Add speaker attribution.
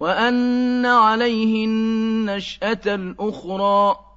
Speaker 1: وأن عليه النشأة الأخرى